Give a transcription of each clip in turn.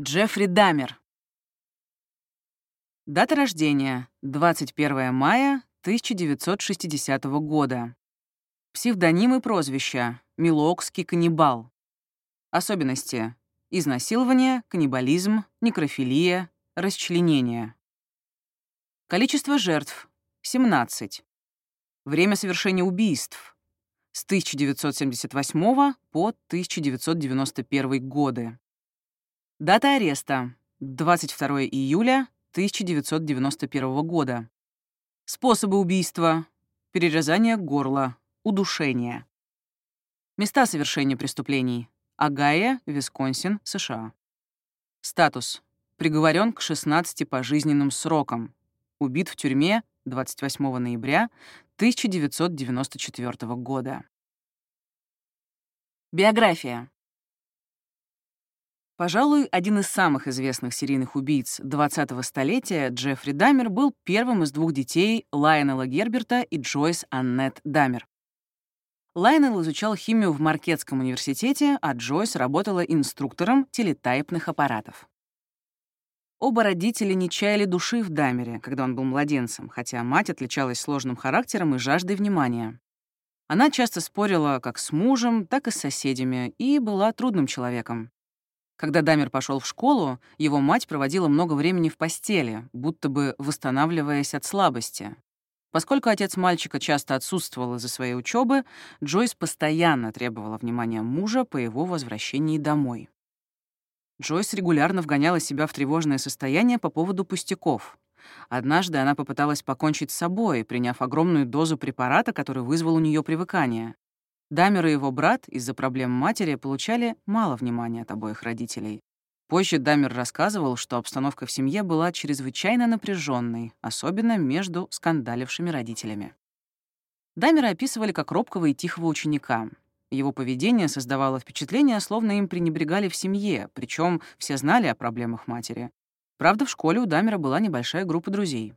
Джеффри Дамер. Дата рождения — 21 мая 1960 года. Псевдоним и прозвища — Милокский каннибал. Особенности — изнасилование, каннибализм, некрофилия, расчленение. Количество жертв — 17. Время совершения убийств — с 1978 по 1991 годы. Дата ареста — 22 июля 1991 года. Способы убийства — перерезание горла, удушение. Места совершения преступлений — Агая, Висконсин, США. Статус — приговорен к 16 пожизненным срокам. Убит в тюрьме 28 ноября 1994 года. Биография. Пожалуй, один из самых известных серийных убийц 20-го столетия, Джеффри Дамер, был первым из двух детей Лайонела Герберта и Джойс Аннет Дамер. Лайонел изучал химию в Маркетском университете, а Джойс работала инструктором телетайпных аппаратов. Оба родителя не чаяли души в Дамере, когда он был младенцем, хотя мать отличалась сложным характером и жаждой внимания. Она часто спорила как с мужем, так и с соседями и была трудным человеком. Когда Дамер пошел в школу, его мать проводила много времени в постели, будто бы восстанавливаясь от слабости. Поскольку отец мальчика часто отсутствовал из-за своей учебы, Джойс постоянно требовала внимания мужа по его возвращении домой. Джойс регулярно вгоняла себя в тревожное состояние по поводу пустяков. Однажды она попыталась покончить с собой, приняв огромную дозу препарата, который вызвал у нее привыкание. Дамер и его брат из-за проблем матери получали мало внимания от обоих родителей. Позже Дамер рассказывал, что обстановка в семье была чрезвычайно напряженной, особенно между скандалившими родителями. Дамера описывали как робкого и тихого ученика. Его поведение создавало впечатление, словно им пренебрегали в семье, причем все знали о проблемах матери. Правда, в школе у Дамера была небольшая группа друзей.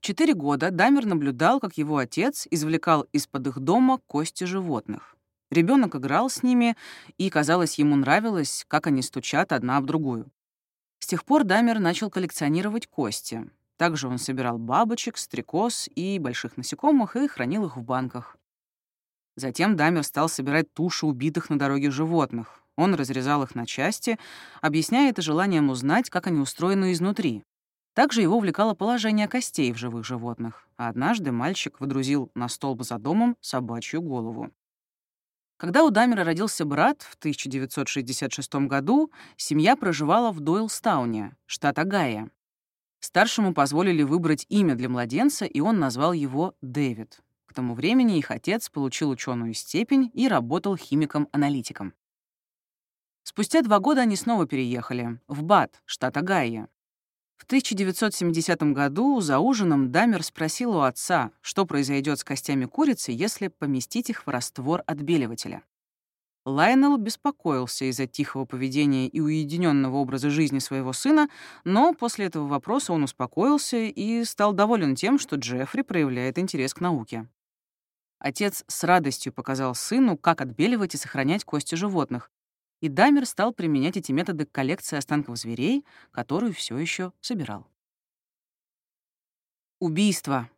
В четыре года Дамер наблюдал, как его отец извлекал из-под их дома кости животных. Ребенок играл с ними, и, казалось, ему нравилось, как они стучат одна об другую. С тех пор Дамер начал коллекционировать кости. Также он собирал бабочек, стрекоз и больших насекомых и хранил их в банках. Затем Дамер стал собирать туши убитых на дороге животных. Он разрезал их на части, объясняя это желанием узнать, как они устроены изнутри. Также его увлекало положение костей в живых животных, а однажды мальчик выдрузил на столб за домом собачью голову. Когда у Дамера родился брат в 1966 году, семья проживала в Дойлстауне, штат Огайо. Старшему позволили выбрать имя для младенца, и он назвал его Дэвид. К тому времени их отец получил ученую степень и работал химиком-аналитиком. Спустя два года они снова переехали в Бат, штат Огайо, в 1970 году за ужином Дамер спросил у отца, что произойдет с костями курицы, если поместить их в раствор отбеливателя. Лайнел беспокоился из-за тихого поведения и уединенного образа жизни своего сына, но после этого вопроса он успокоился и стал доволен тем, что Джеффри проявляет интерес к науке. Отец с радостью показал сыну, как отбеливать и сохранять кости животных, и Дамер стал применять эти методы к коллекции останков зверей, которую все еще собирал. Убийство.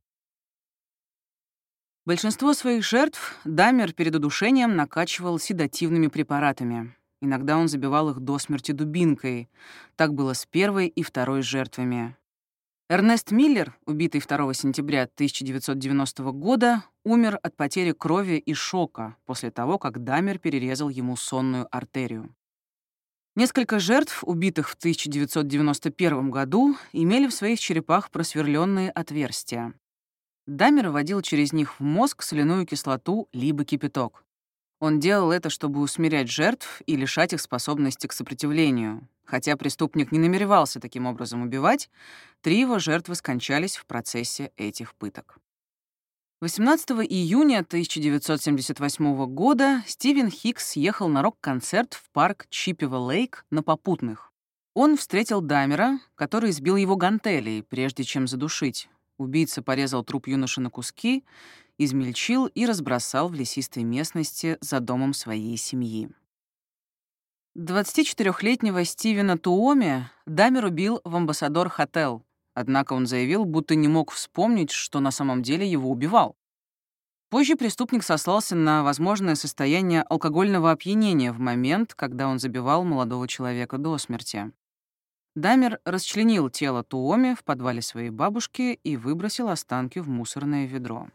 Большинство своих жертв Дамер перед удушением накачивал седативными препаратами. Иногда он забивал их до смерти дубинкой. Так было с первой и второй жертвами. Эрнест Миллер, убитый 2 сентября 1990 года, умер от потери крови и шока после того, как Дамер перерезал ему сонную артерию. Несколько жертв, убитых в 1991 году, имели в своих черепах просверленные отверстия. Дамер вводил через них в мозг соляную кислоту либо кипяток. Он делал это, чтобы усмирять жертв и лишать их способности к сопротивлению. Хотя преступник не намеревался таким образом убивать, три его жертвы скончались в процессе этих пыток. 18 июня 1978 года Стивен Хикс ехал на рок-концерт в парк Чиппева-Лейк на попутных. Он встретил Дамера, который сбил его гантелей, прежде чем задушить. Убийца порезал труп юноши на куски измельчил и разбросал в лесистой местности за домом своей семьи. 24-летнего Стивена Туоми Дамер убил в амбассадор Хотел, однако он заявил, будто не мог вспомнить, что на самом деле его убивал. Позже преступник сослался на возможное состояние алкогольного опьянения в момент, когда он забивал молодого человека до смерти. Дамер расчленил тело Туоми в подвале своей бабушки и выбросил останки в мусорное ведро.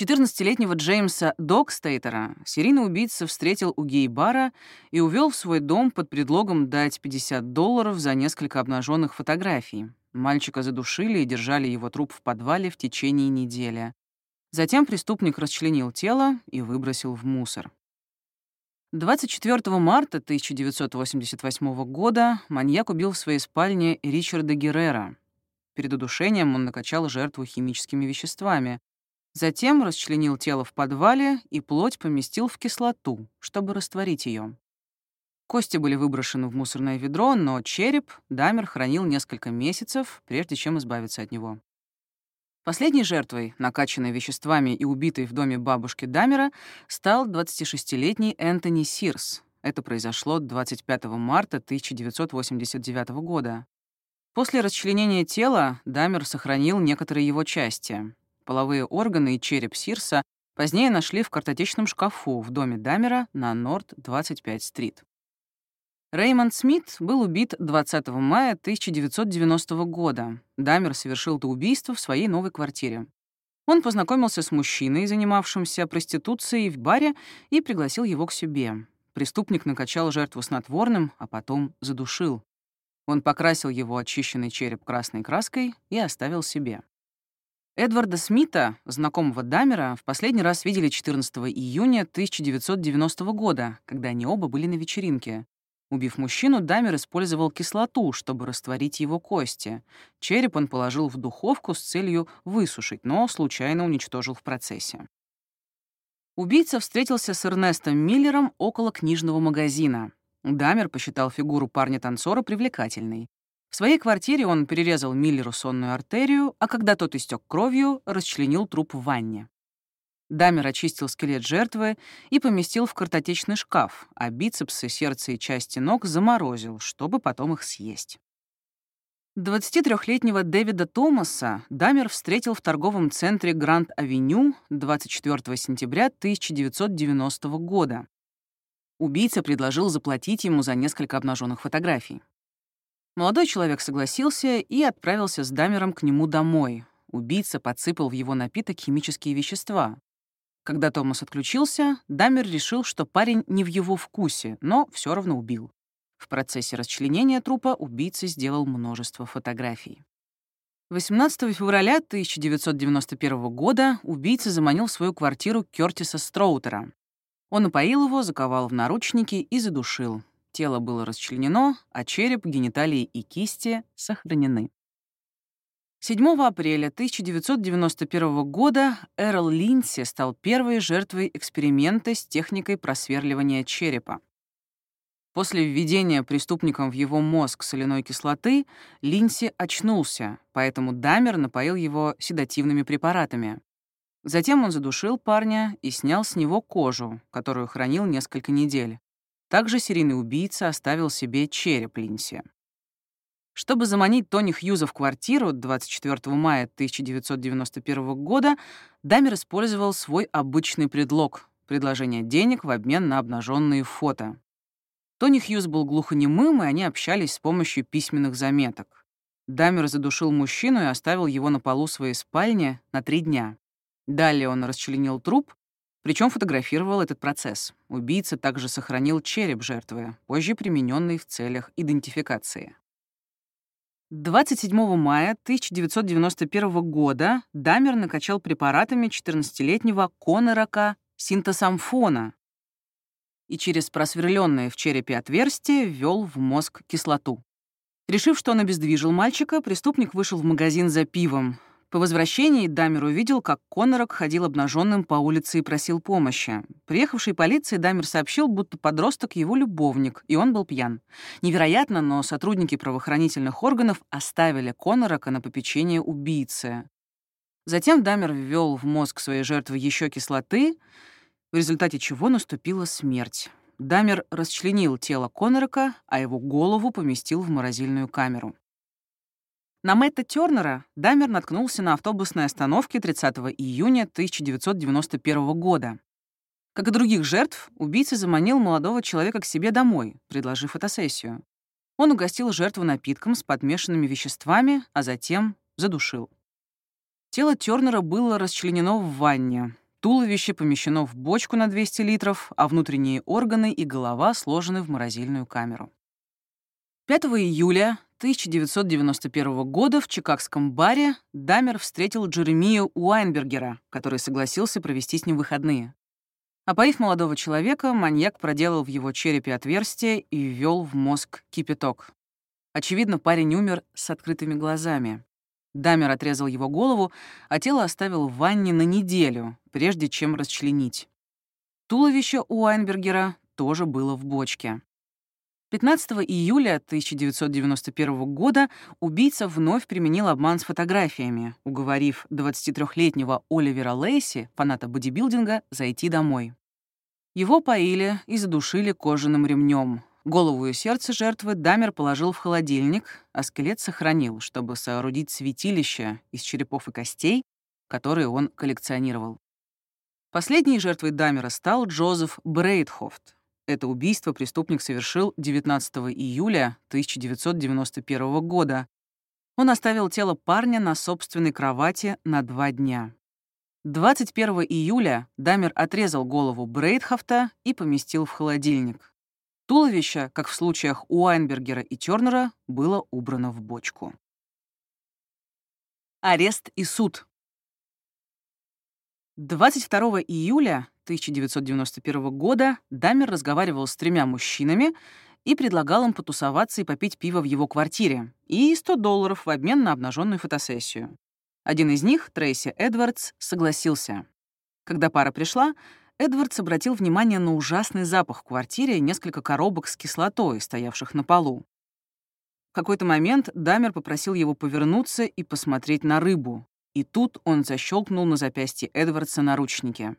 14-летнего Джеймса Докстейтера серийный убийца встретил у гей-бара и увел в свой дом под предлогом дать 50 долларов за несколько обнаженных фотографий. Мальчика задушили и держали его труп в подвале в течение недели. Затем преступник расчленил тело и выбросил в мусор. 24 марта 1988 года маньяк убил в своей спальне Ричарда Геррера. Перед удушением он накачал жертву химическими веществами. Затем расчленил тело в подвале и плоть поместил в кислоту, чтобы растворить ее. Кости были выброшены в мусорное ведро, но череп Дамер хранил несколько месяцев, прежде чем избавиться от него. Последней жертвой, накачанной веществами и убитой в доме бабушки Дамера, стал 26-летний Энтони Сирс. Это произошло 25 марта 1989 года. После расчленения тела Дамер сохранил некоторые его части. Половые органы и череп Сирса позднее нашли в картотечном шкафу в доме Дамера на Норд-25-стрит. Реймонд Смит был убит 20 мая 1990 года. Дамер совершил это убийство в своей новой квартире. Он познакомился с мужчиной, занимавшимся проституцией в баре, и пригласил его к себе. Преступник накачал жертву снотворным, а потом задушил. Он покрасил его очищенный череп красной краской и оставил себе. Эдварда Смита, знакомого Дамера, в последний раз видели 14 июня 1990 года, когда они оба были на вечеринке. Убив мужчину, Дамер использовал кислоту, чтобы растворить его кости. Череп он положил в духовку с целью высушить, но случайно уничтожил в процессе. Убийца встретился с Эрнестом Миллером около книжного магазина. Дамер посчитал фигуру парня-танцора привлекательной. В своей квартире он перерезал Миллеру сонную артерию, а когда тот истек кровью, расчленил труп в ванне. Дамер очистил скелет жертвы и поместил в картотечный шкаф, а бицепсы, сердце и части ног заморозил, чтобы потом их съесть. 23-летнего Дэвида Томаса Дамер встретил в торговом центре Гранд-Авеню 24 сентября 1990 года. Убийца предложил заплатить ему за несколько обнаженных фотографий. Молодой человек согласился и отправился с Дамером к нему домой. Убийца подсыпал в его напиток химические вещества. Когда Томас отключился, Дамер решил, что парень не в его вкусе, но все равно убил. В процессе расчленения трупа убийца сделал множество фотографий. 18 февраля 1991 года убийца заманил в свою квартиру Кёртиса Строутера. Он упоил его, заковал в наручники и задушил. Тело было расчленено, а череп, гениталии и кисти сохранены. 7 апреля 1991 года Эрл Линси стал первой жертвой эксперимента с техникой просверливания черепа. После введения преступником в его мозг соляной кислоты Линси очнулся, поэтому Дамер напоил его седативными препаратами. Затем он задушил парня и снял с него кожу, которую хранил несколько недель. Также серийный убийца оставил себе череп Линси. Чтобы заманить Тони Хьюза в квартиру 24 мая 1991 года, Дамер использовал свой обычный предлог — предложение денег в обмен на обнаженные фото. Тони Хьюз был глухонемым, и они общались с помощью письменных заметок. Дамер задушил мужчину и оставил его на полу своей спальни на три дня. Далее он расчленил труп, причем фотографировал этот процесс. Убийца также сохранил череп жертвы, позже примененный в целях идентификации. 27 мая 1991 года Дамер накачал препаратами 14-летнего Конорака синтосамфона и через просверленное в черепе отверстие ввел в мозг кислоту. Решив, что он обездвижил мальчика, преступник вышел в магазин за пивом. По возвращении Дамер увидел, как Коннорок ходил обнаженным по улице и просил помощи. Приехавший полиции Дамер сообщил, будто подросток его любовник, и он был пьян. Невероятно, но сотрудники правоохранительных органов оставили Коннорока на попечение убийцы. Затем Дамер ввел в мозг своей жертвы еще кислоты, в результате чего наступила смерть. Дамер расчленил тело Коннорака, а его голову поместил в морозильную камеру. На Мэтта Тернера Дамер наткнулся на автобусной остановке 30 июня 1991 года. Как и других жертв, убийца заманил молодого человека к себе домой, предложив фотосессию. Он угостил жертву напитком с подмешанными веществами, а затем задушил. Тело Тернера было расчленено в ванне. Туловище помещено в бочку на 200 литров, а внутренние органы и голова сложены в морозильную камеру. 5 июля 1991 года в чикагском баре Дамер встретил Джеремию Уайнбергера, который согласился провести с ним выходные. Опоив молодого человека, маньяк проделал в его черепе отверстие и ввел в мозг кипяток. Очевидно, парень умер с открытыми глазами. Дамер отрезал его голову, а тело оставил в ванне на неделю, прежде чем расчленить. Туловище у Айнбергера тоже было в бочке. 15 июля 1991 года убийца вновь применил обман с фотографиями, уговорив 23-летнего Оливера Лейси, фаната бодибилдинга, зайти домой. Его поили и задушили кожаным ремнем, Голову и сердце жертвы Дамер положил в холодильник, а скелет сохранил, чтобы соорудить святилище из черепов и костей, которые он коллекционировал. Последней жертвой Дамера стал Джозеф Брейдхофт. Это убийство преступник совершил 19 июля 1991 года. Он оставил тело парня на собственной кровати на два дня. 21 июля Дамер отрезал голову Брейдхофта и поместил в холодильник. Туловище, как в случаях Уайнбергера и Тёрнера, было убрано в бочку. Арест и суд. 22 июля 1991 года Дамер разговаривал с тремя мужчинами и предлагал им потусоваться и попить пиво в его квартире и 100 долларов в обмен на обнаженную фотосессию. Один из них, Трейси Эдвардс, согласился. Когда пара пришла, Эдвардс обратил внимание на ужасный запах в квартире и несколько коробок с кислотой, стоявших на полу. В какой-то момент Дамер попросил его повернуться и посмотреть на рыбу, и тут он защелкнул на запястье Эдвардса наручники.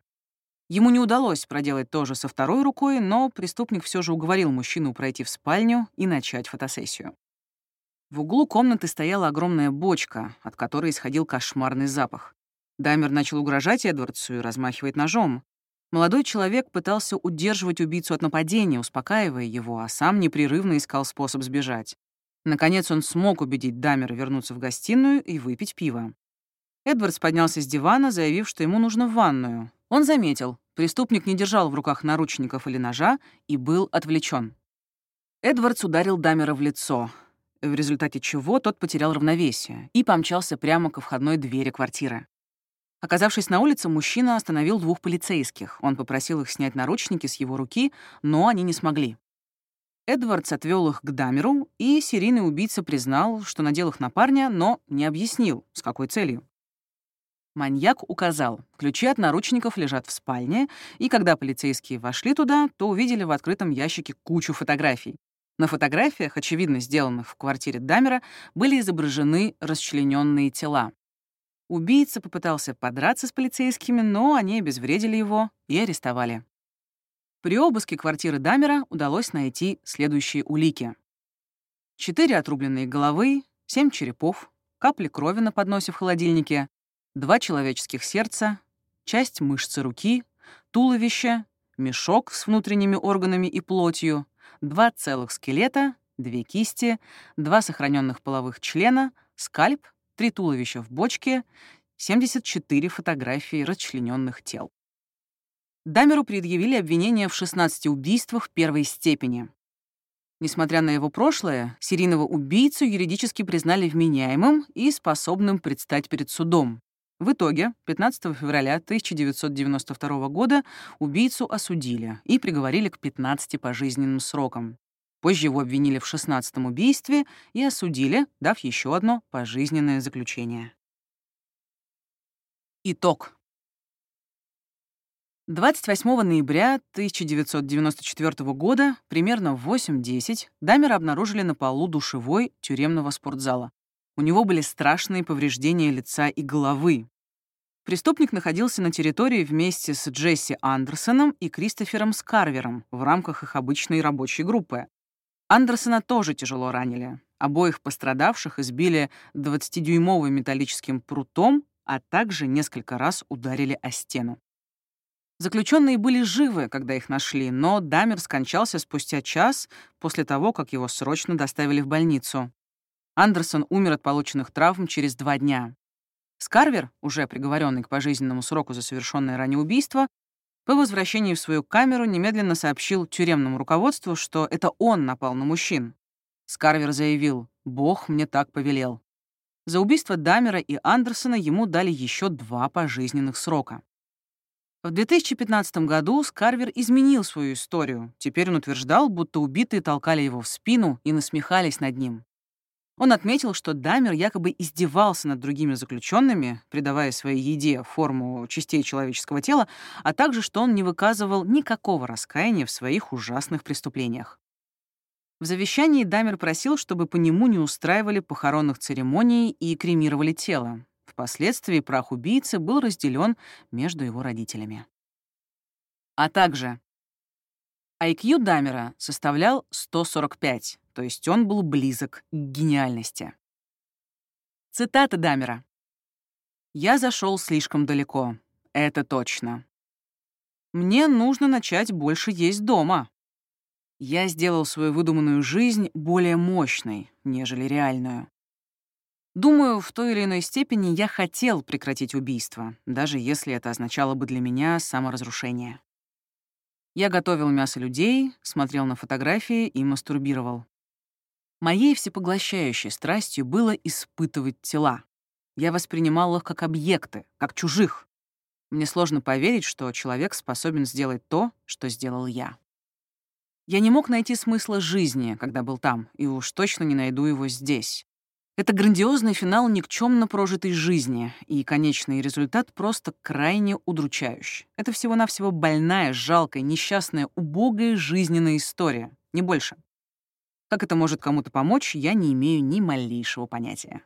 Ему не удалось проделать то же со второй рукой, но преступник все же уговорил мужчину пройти в спальню и начать фотосессию. В углу комнаты стояла огромная бочка, от которой исходил кошмарный запах. Дамер начал угрожать Эдвардсу и размахивать ножом. Молодой человек пытался удерживать убийцу от нападения, успокаивая его, а сам непрерывно искал способ сбежать. Наконец он смог убедить Дамера вернуться в гостиную и выпить пиво. Эдвардс поднялся с дивана, заявив, что ему нужно в ванную. Он заметил, преступник не держал в руках наручников или ножа и был отвлечен. Эдвардс ударил Дамера в лицо, в результате чего тот потерял равновесие и помчался прямо ко входной двери квартиры. Оказавшись на улице, мужчина остановил двух полицейских. Он попросил их снять наручники с его руки, но они не смогли. Эдвардс отвел их к Дамеру, и серийный убийца признал, что надел их на парня, но не объяснил, с какой целью. Маньяк указал, ключи от наручников лежат в спальне, и когда полицейские вошли туда, то увидели в открытом ящике кучу фотографий. На фотографиях, очевидно сделанных в квартире Дамера, были изображены расчлененные тела. Убийца попытался подраться с полицейскими, но они обезвредили его и арестовали. При обыске квартиры Дамера удалось найти следующие улики. Четыре отрубленные головы, семь черепов, капли крови на подносе в холодильнике, два человеческих сердца, часть мышцы руки, туловище, мешок с внутренними органами и плотью, два целых скелета, две кисти, два сохраненных половых члена, скальп три туловища в бочке, 74 фотографии расчлененных тел. Дамеру предъявили обвинение в 16 убийствах первой степени. Несмотря на его прошлое, серийного убийцу юридически признали вменяемым и способным предстать перед судом. В итоге 15 февраля 1992 года убийцу осудили и приговорили к 15 пожизненным срокам. Позже его обвинили в 16-м убийстве и осудили, дав еще одно пожизненное заключение. Итог. 28 ноября 1994 года, примерно в 8.10, Дамера обнаружили на полу душевой тюремного спортзала. У него были страшные повреждения лица и головы. Преступник находился на территории вместе с Джесси Андерсоном и Кристофером Скарвером в рамках их обычной рабочей группы. Андерсона тоже тяжело ранили. Обоих пострадавших избили 20-дюймовым металлическим прутом, а также несколько раз ударили о стену. Заключенные были живы, когда их нашли, но Дамер скончался спустя час после того, как его срочно доставили в больницу. Андерсон умер от полученных травм через два дня. Скарвер, уже приговоренный к пожизненному сроку за совершенное ранее убийство, по возвращении в свою камеру немедленно сообщил тюремному руководству, что это он напал на мужчин. Скарвер заявил «Бог мне так повелел». За убийство Дамера и Андерсона ему дали еще два пожизненных срока. В 2015 году Скарвер изменил свою историю. Теперь он утверждал, будто убитые толкали его в спину и насмехались над ним. Он отметил, что Дамер якобы издевался над другими заключенными, придавая своей еде форму частей человеческого тела, а также, что он не выказывал никакого раскаяния в своих ужасных преступлениях. В завещании Дамер просил, чтобы по нему не устраивали похоронных церемоний и кремировали тело. Впоследствии прах убийцы был разделен между его родителями. А также IQ Дамера составлял 145, то есть он был близок к гениальности. Цитата Дамера. «Я зашел слишком далеко. Это точно. Мне нужно начать больше есть дома. Я сделал свою выдуманную жизнь более мощной, нежели реальную. Думаю, в той или иной степени я хотел прекратить убийство, даже если это означало бы для меня саморазрушение. Я готовил мясо людей, смотрел на фотографии и мастурбировал. Моей всепоглощающей страстью было испытывать тела. Я воспринимал их как объекты, как чужих. Мне сложно поверить, что человек способен сделать то, что сделал я. Я не мог найти смысла жизни, когда был там, и уж точно не найду его здесь. Это грандиозный финал никчемно прожитой жизни, и конечный результат просто крайне удручающий. Это всего-навсего больная, жалкая, несчастная, убогая жизненная история, не больше. Как это может кому-то помочь, я не имею ни малейшего понятия.